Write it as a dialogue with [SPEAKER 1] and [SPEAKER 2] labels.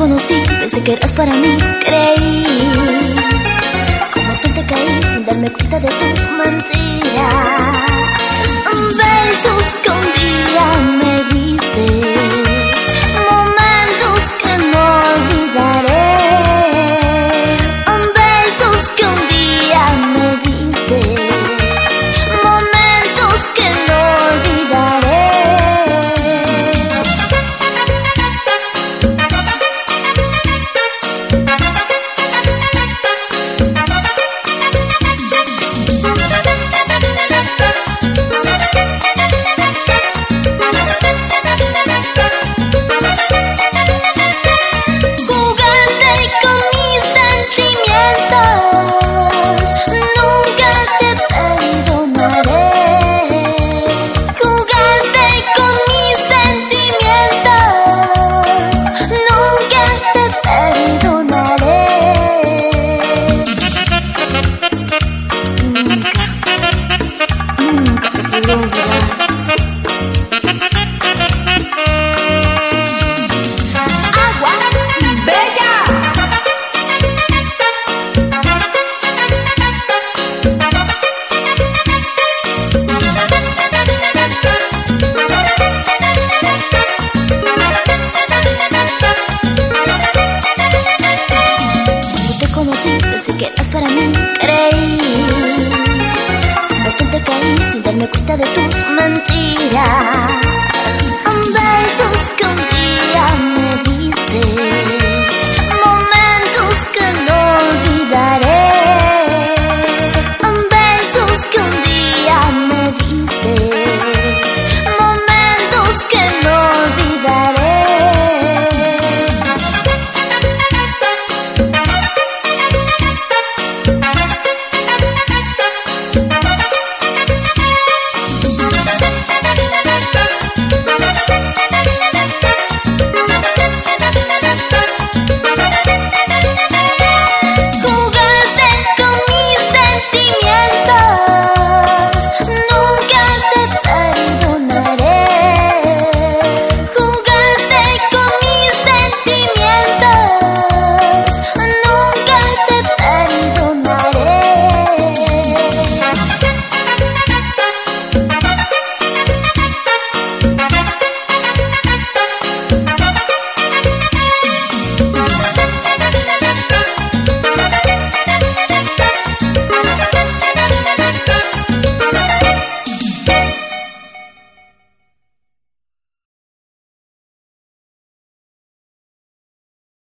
[SPEAKER 1] conocí, pensé que eras para mí, creí. Thank you. darme cuenta de tus mentiras.